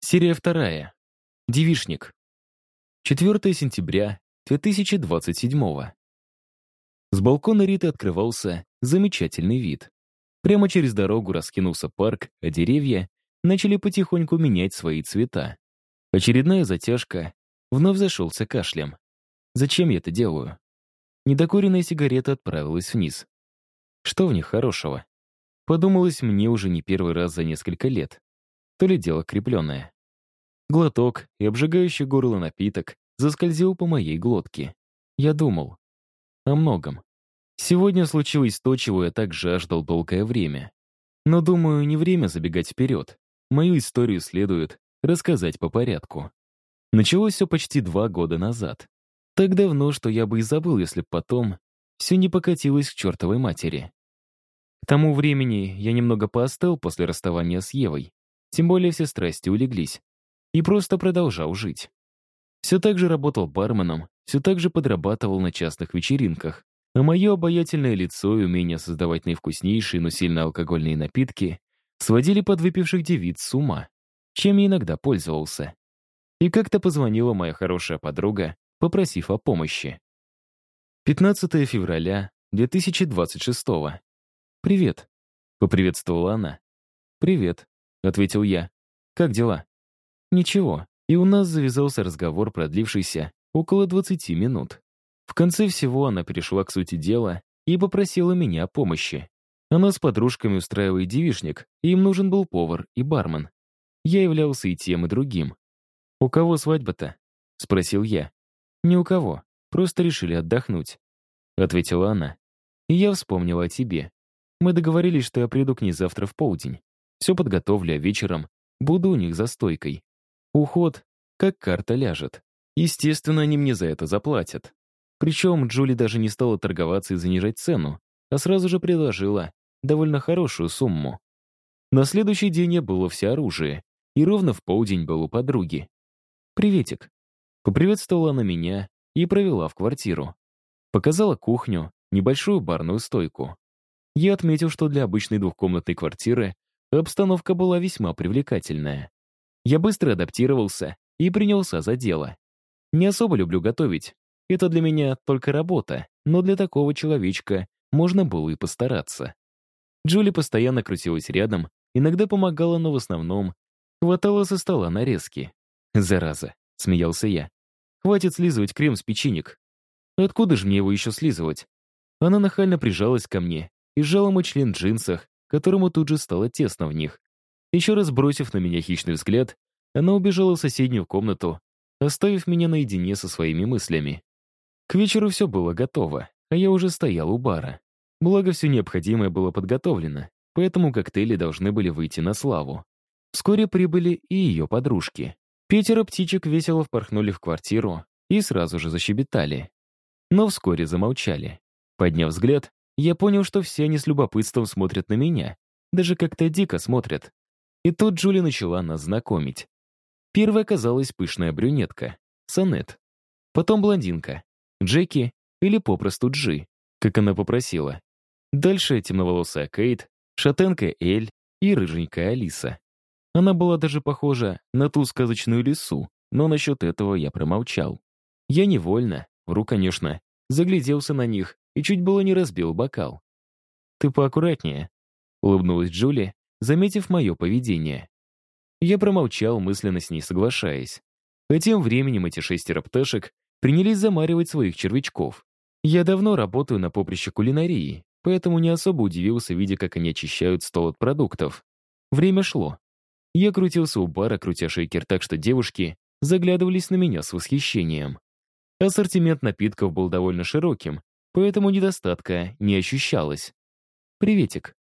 Серия вторая. Девишник. 4 сентября 2027 С балкона Риты открывался замечательный вид. Прямо через дорогу раскинулся парк, а деревья начали потихоньку менять свои цвета. Очередная затяжка, вновь зашелся кашлем. Зачем я это делаю? Недокуренная сигарета отправилась вниз. Что в них хорошего? Подумалось мне уже не первый раз за несколько лет то ли дело крепленное. Глоток и обжигающий горло напиток заскользил по моей глотке. Я думал о многом. Сегодня случилось то, чего я так жаждал долгое время. Но, думаю, не время забегать вперед. Мою историю следует рассказать по порядку. Началось все почти два года назад. Так давно, что я бы и забыл, если б потом все не покатилось к чертовой матери. К тому времени я немного поостыл после расставания с Евой. Тем более все страсти улеглись. И просто продолжал жить. Все так же работал барменом, все так же подрабатывал на частных вечеринках. А мое обаятельное лицо и умение создавать наивкуснейшие, но сильно алкогольные напитки сводили подвыпивших девиц с ума, чем я иногда пользовался. И как-то позвонила моя хорошая подруга, попросив о помощи. 15 февраля 2026 «Привет», — поприветствовала она. «Привет», — ответил я. «Как дела?» «Ничего». И у нас завязался разговор, продлившийся около 20 минут. В конце всего она перешла к сути дела и попросила меня о помощи. Она с подружками устраивает девишник, и им нужен был повар и бармен. Я являлся и тем, и другим. «У кого свадьба-то?» — спросил я. «Ни у кого. Просто решили отдохнуть», — ответила она. И я вспомнила о тебе. Мы договорились, что я приду к ней завтра в полдень. Все подготовлю, а вечером буду у них за стойкой. Уход, как карта ляжет. Естественно, они мне за это заплатят. Причем Джули даже не стала торговаться и занижать цену, а сразу же предложила довольно хорошую сумму. На следующий день я было все оружие, и ровно в полдень был у подруги. «Приветик». Поприветствовала она меня и провела в квартиру. Показала кухню, небольшую барную стойку. Я отметил, что для обычной двухкомнатной квартиры Обстановка была весьма привлекательная. Я быстро адаптировался и принялся за дело. Не особо люблю готовить. Это для меня только работа, но для такого человечка можно было и постараться. Джули постоянно крутилась рядом, иногда помогала, но в основном хватала со стола нарезки. «Зараза», — смеялся я. «Хватит слизывать крем с печенек. Откуда же мне его еще слизывать?» Она нахально прижалась ко мне и сжала мой член в джинсах, которому тут же стало тесно в них. Еще раз бросив на меня хищный взгляд, она убежала в соседнюю комнату, оставив меня наедине со своими мыслями. К вечеру все было готово, а я уже стоял у бара. Благо, все необходимое было подготовлено, поэтому коктейли должны были выйти на славу. Вскоре прибыли и ее подружки. Пятеро птичек весело впорхнули в квартиру и сразу же защебетали. Но вскоре замолчали. Подняв взгляд, я понял, что все они с любопытством смотрят на меня. Даже как-то дико смотрят. И тут Джули начала нас знакомить. Первой оказалась пышная брюнетка, Сонет. Потом блондинка, Джеки или попросту Джи, как она попросила. Дальше темноволосая Кейт, шатенка Эль и рыженькая Алиса. Она была даже похожа на ту сказочную лису, но насчет этого я промолчал. Я невольно, вру, конечно, загляделся на них и чуть было не разбил бокал. «Ты поаккуратнее», — улыбнулась Джули, заметив мое поведение. Я промолчал, мысленно с ней соглашаясь. А тем временем эти шестеро пташек принялись замаривать своих червячков. Я давно работаю на поприще кулинарии, поэтому не особо удивился, видя, как они очищают стол от продуктов. Время шло. Я крутился у бара, крутя шейкер так, что девушки заглядывались на меня с восхищением. Ассортимент напитков был довольно широким, поэтому недостатка не ощущалось. «Приветик».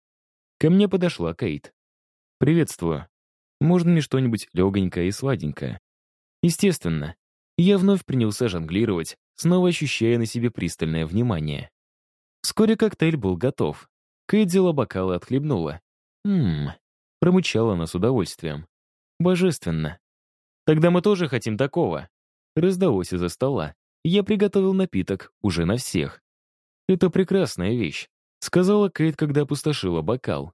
Ко мне подошла Кейт. «Приветствую. Можно мне что-нибудь легонькое и сладенькое?» Естественно. Я вновь принялся жонглировать, снова ощущая на себе пристальное внимание. Вскоре коктейль был готов. Кейт взяла бокал и отхлебнула. «Ммм», — промычала она с удовольствием. «Божественно. Тогда мы тоже хотим такого». Раздалось из-за стола. Я приготовил напиток уже на всех. «Это прекрасная вещь», — сказала Кейт, когда опустошила бокал.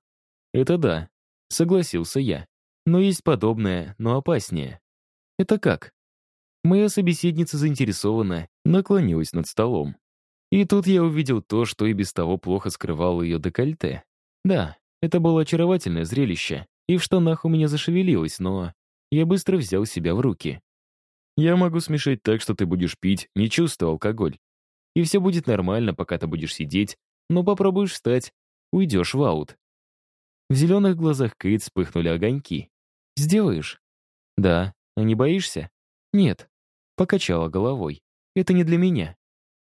«Это да», — согласился я. Но есть подобное, но опаснее. Это как? Моя собеседница заинтересованно наклонилась над столом. И тут я увидел то, что и без того плохо скрывало ее декольте. Да, это было очаровательное зрелище, и в штанах у меня зашевелилось, но я быстро взял себя в руки. Я могу смешать так, что ты будешь пить, не чувствуя алкоголь. И все будет нормально, пока ты будешь сидеть, но попробуешь встать, уйдешь в аут. В зеленых глазах Кейт вспыхнули огоньки. «Сделаешь?» «Да. А не боишься?» «Нет». Покачала головой. «Это не для меня.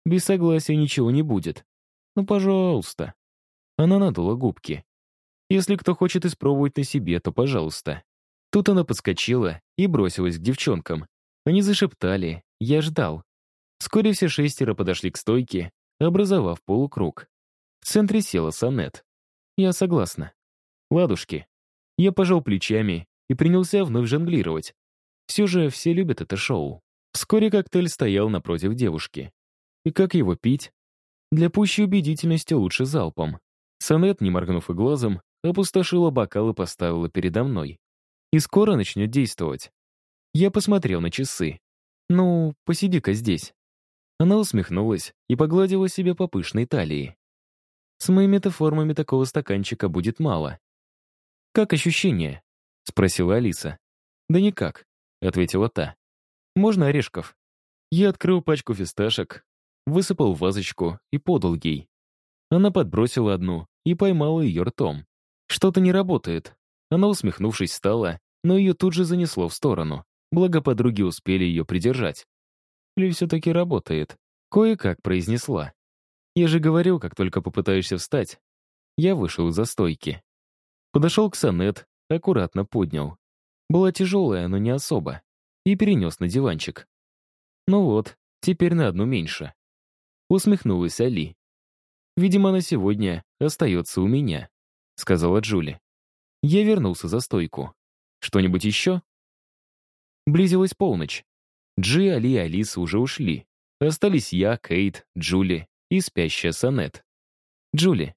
Без согласия ничего не будет. Ну, пожалуйста». Она надула губки. «Если кто хочет испробовать на себе, то пожалуйста». Тут она подскочила и бросилась к девчонкам. Они зашептали. Я ждал. Вскоре все шестеро подошли к стойке, образовав полукруг. В центре села сонет. Я согласна. Ладушки. Я пожал плечами и принялся вновь жонглировать. Все же все любят это шоу. Вскоре коктейль стоял напротив девушки. И как его пить? Для пущей убедительности лучше залпом. Сонет, не моргнув и глазом, опустошила бокал и поставила передо мной. И скоро начнет действовать. Я посмотрел на часы. «Ну, посиди-ка здесь». Она усмехнулась и погладила себя по пышной талии. С моими-то формами такого стаканчика будет мало. «Как ощущение?» — спросила Алиса. «Да никак», — ответила та. «Можно орешков?» Я открыл пачку фисташек, высыпал в вазочку и подал ей. Она подбросила одну и поймала ее ртом. Что-то не работает. Она, усмехнувшись, встала, но ее тут же занесло в сторону. Благо подруги успели ее придержать. Или все-таки работает? Кое-как произнесла. Я же говорил, как только попытаешься встать. Я вышел из-за стойки. Подошел к сонет, аккуратно поднял. Была тяжелая, но не особо. И перенес на диванчик. Ну вот, теперь на одну меньше. Усмехнулась Али. «Видимо, на сегодня остается у меня», — сказала Джули. Я вернулся за стойку. «Что-нибудь еще?» Близилась полночь. Джи, Али и Алиса уже ушли. Остались я, Кейт, Джули и спящая Сонет. «Джули».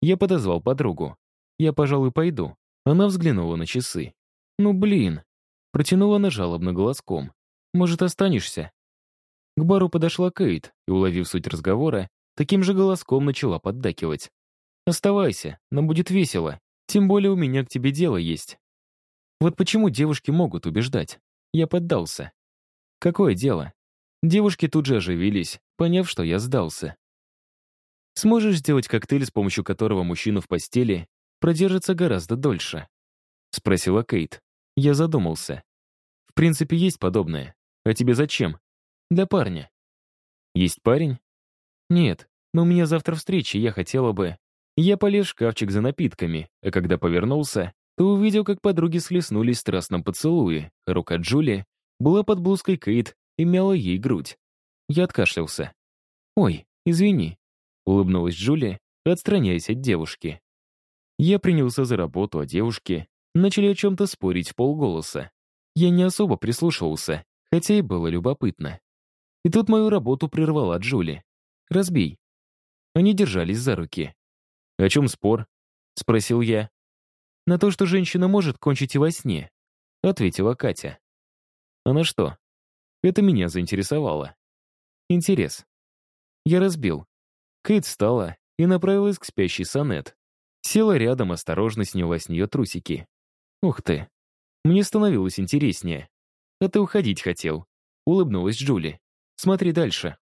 Я подозвал подругу. «Я, пожалуй, пойду». Она взглянула на часы. «Ну, блин». Протянула она жалобно голоском. «Может, останешься?» К бару подошла Кейт и, уловив суть разговора, таким же голоском начала поддакивать. «Оставайся, нам будет весело. Тем более у меня к тебе дело есть». Вот почему девушки могут убеждать. Я поддался. Какое дело? Девушки тут же оживились, поняв, что я сдался. Сможешь сделать коктейль, с помощью которого мужчина в постели продержится гораздо дольше? Спросила Кейт. Я задумался. В принципе, есть подобное. А тебе зачем? Для парня. Есть парень? Нет, но у меня завтра встреча, я хотела бы... Я полез в шкафчик за напитками, а когда повернулся, то увидел, как подруги схлестнулись в страстном поцелуе. Рука Джули была под блузкой Кейт и мяла ей грудь. Я откашлялся. «Ой, извини», — улыбнулась Джули, отстраняясь от девушки. Я принялся за работу, а девушки начали о чем-то спорить полголоса. Я не особо прислушивался, хотя и было любопытно. И тут мою работу прервала Джули. «Разбей». Они держались за руки. «О чем спор?» — спросил я. На то, что женщина может кончить и во сне, ответила Катя. Она что? Это меня заинтересовало. Интерес. Я разбил. Кейт встала и направилась к спящей сонет. Села рядом, осторожно сняла с нее трусики. Ух ты. Мне становилось интереснее. А ты уходить хотел. Улыбнулась Джули. Смотри дальше.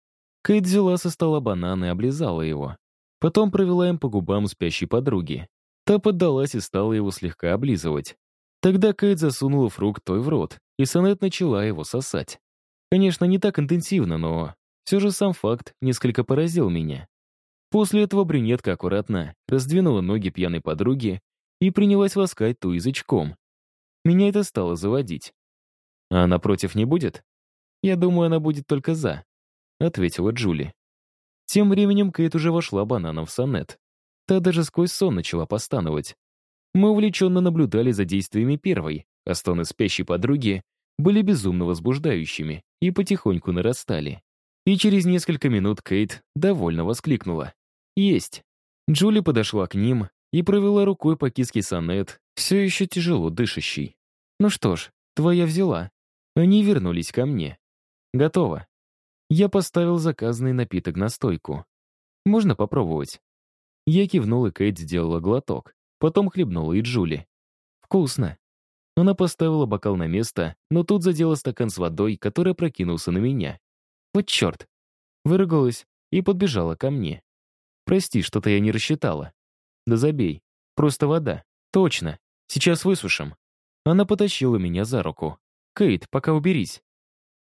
Кейт взяла со стола банан и облизала его. Потом провела им по губам спящей подруги. Та поддалась и стала его слегка облизывать. Тогда Кейт засунула фрукт той в рот, и Сонет начала его сосать. Конечно, не так интенсивно, но все же сам факт несколько поразил меня. После этого брюнетка аккуратно раздвинула ноги пьяной подруги и принялась ласкать ту язычком. Меня это стало заводить. «А она против не будет?» «Я думаю, она будет только за», — ответила Джули. Тем временем Кейт уже вошла бананом в сонет. Та даже сквозь сон начала постановать. Мы увлеченно наблюдали за действиями первой, а стоны спящей подруги были безумно возбуждающими и потихоньку нарастали. И через несколько минут Кейт довольно воскликнула. «Есть!» Джули подошла к ним и провела рукой по киске сонет, все еще тяжело дышащий. Ну что ж, твоя взяла. Они вернулись ко мне. Готово. Я поставил заказанный напиток на стойку. Можно попробовать? Я кивнул, и Кейт сделала глоток. Потом хлебнула и Джули. Вкусно. Она поставила бокал на место, но тут задела стакан с водой, который прокинулся на меня. Вот черт. Выругалась и подбежала ко мне. Прости, что-то я не рассчитала. Да забей. Просто вода. Точно. Сейчас высушим. Она потащила меня за руку. «Кейт, пока уберись».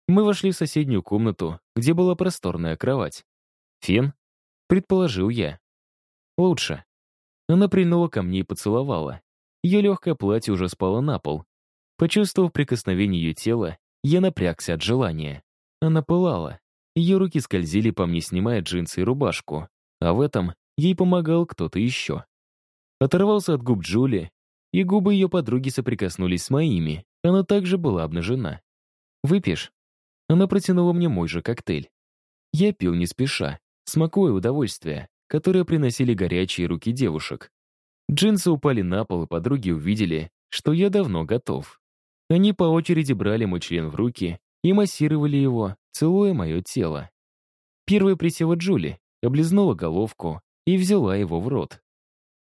Мы вошли в соседнюю комнату, где была просторная кровать. «Фен?» — предположил я. «Лучше». Она прильнула ко мне и поцеловала. Ее легкое платье уже спало на пол. Почувствовав прикосновение ее тела, я напрягся от желания. Она пылала. Ее руки скользили по мне, снимая джинсы и рубашку. А в этом ей помогал кто-то еще. Оторвался от губ Джули, и губы ее подруги соприкоснулись с моими. Она также была обнажена. «Выпьешь?» Она протянула мне мой же коктейль. Я пил не спеша, смакуя удовольствие, которое приносили горячие руки девушек. Джинсы упали на пол, и подруги увидели, что я давно готов. Они по очереди брали мой член в руки и массировали его, целуя мое тело. Первой присела Джули, облизнула головку и взяла его в рот.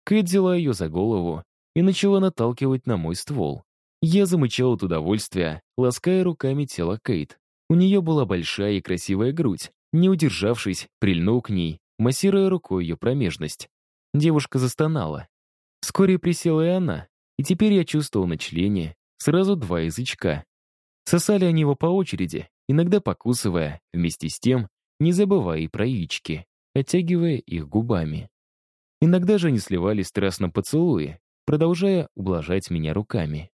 Кэт взяла ее за голову и начала наталкивать на мой ствол. Я замычал от удовольствия, лаская руками тело Кейт. У нее была большая и красивая грудь. Не удержавшись, прильнул к ней, массируя рукой ее промежность. Девушка застонала. Вскоре присела и она, и теперь я чувствовал на члене сразу два язычка. Сосали они его по очереди, иногда покусывая, вместе с тем, не забывая и про яички, оттягивая их губами. Иногда же они сливались страстно поцелуи, продолжая ублажать меня руками.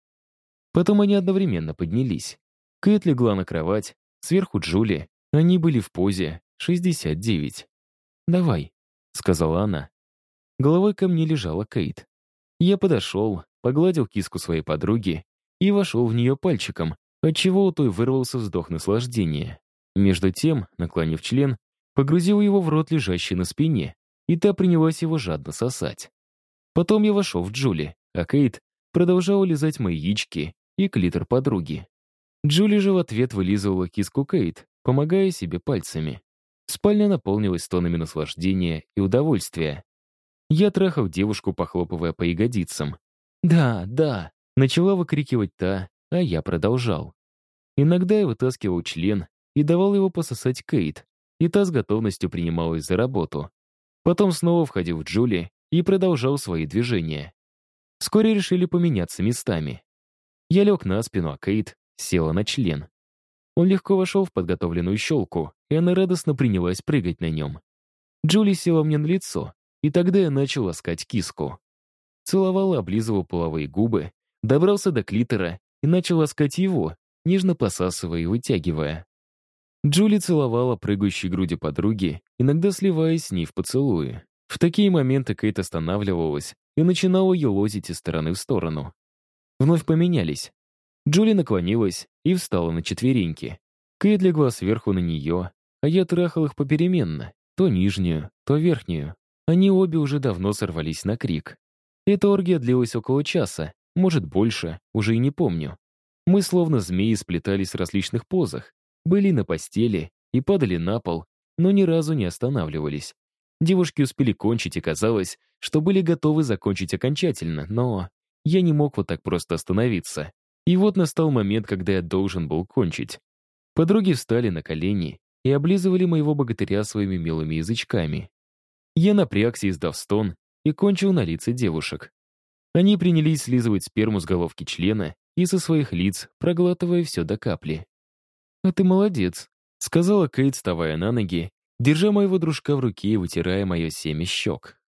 Потом они одновременно поднялись. Кэт легла на кровать, сверху Джули, они были в позе 69. «Давай», — сказала она. Головой ко мне лежала Кейт. Я подошел, погладил киску своей подруги и вошел в нее пальчиком, отчего у той вырвался вздох наслаждения. Между тем, наклонив член, погрузил его в рот, лежащий на спине, и та принялась его жадно сосать. Потом я вошел в Джули, а Кейт продолжала лизать мои яички и клитор подруги. Джули же в ответ вылизывала киску Кейт, помогая себе пальцами. Спальня наполнилась тонами наслаждения и удовольствия. Я трахал девушку, похлопывая по ягодицам. «Да, да!» — начала выкрикивать та, а я продолжал. Иногда я вытаскивал член и давал его пососать Кейт, и та с готовностью принималась за работу. Потом снова входил в Джули и продолжал свои движения. Вскоре решили поменяться местами. Я лег на спину, а Кейт села на член. Он легко вошел в подготовленную щелку, и она радостно принялась прыгать на нем. Джули села мне на лицо, и тогда я начал ласкать киску. Целовал облизывал половые губы, добрался до клитора и начал ласкать его, нежно посасывая и вытягивая. Джули целовала прыгающие груди подруги, иногда сливаясь с ней в поцелуи. В такие моменты Кейт останавливалась и начинала ее лозить из стороны в сторону. Вновь поменялись. Джули наклонилась и встала на четвереньки. Кейт легла сверху на нее, а я трахал их попеременно, то нижнюю, то верхнюю. Они обе уже давно сорвались на крик. Эта оргия длилась около часа, может больше, уже и не помню. Мы словно змеи сплетались в различных позах, были на постели и падали на пол, но ни разу не останавливались. Девушки успели кончить, и казалось, что были готовы закончить окончательно, но я не мог вот так просто остановиться. И вот настал момент, когда я должен был кончить. Подруги встали на колени и облизывали моего богатыря своими милыми язычками. Я напрягся, издав стон, и кончил на лице девушек. Они принялись слизывать сперму с головки члена и со своих лиц, проглатывая все до капли. «А ты молодец», — сказала Кейт, вставая на ноги, держа моего дружка в руке и вытирая мое семя щек.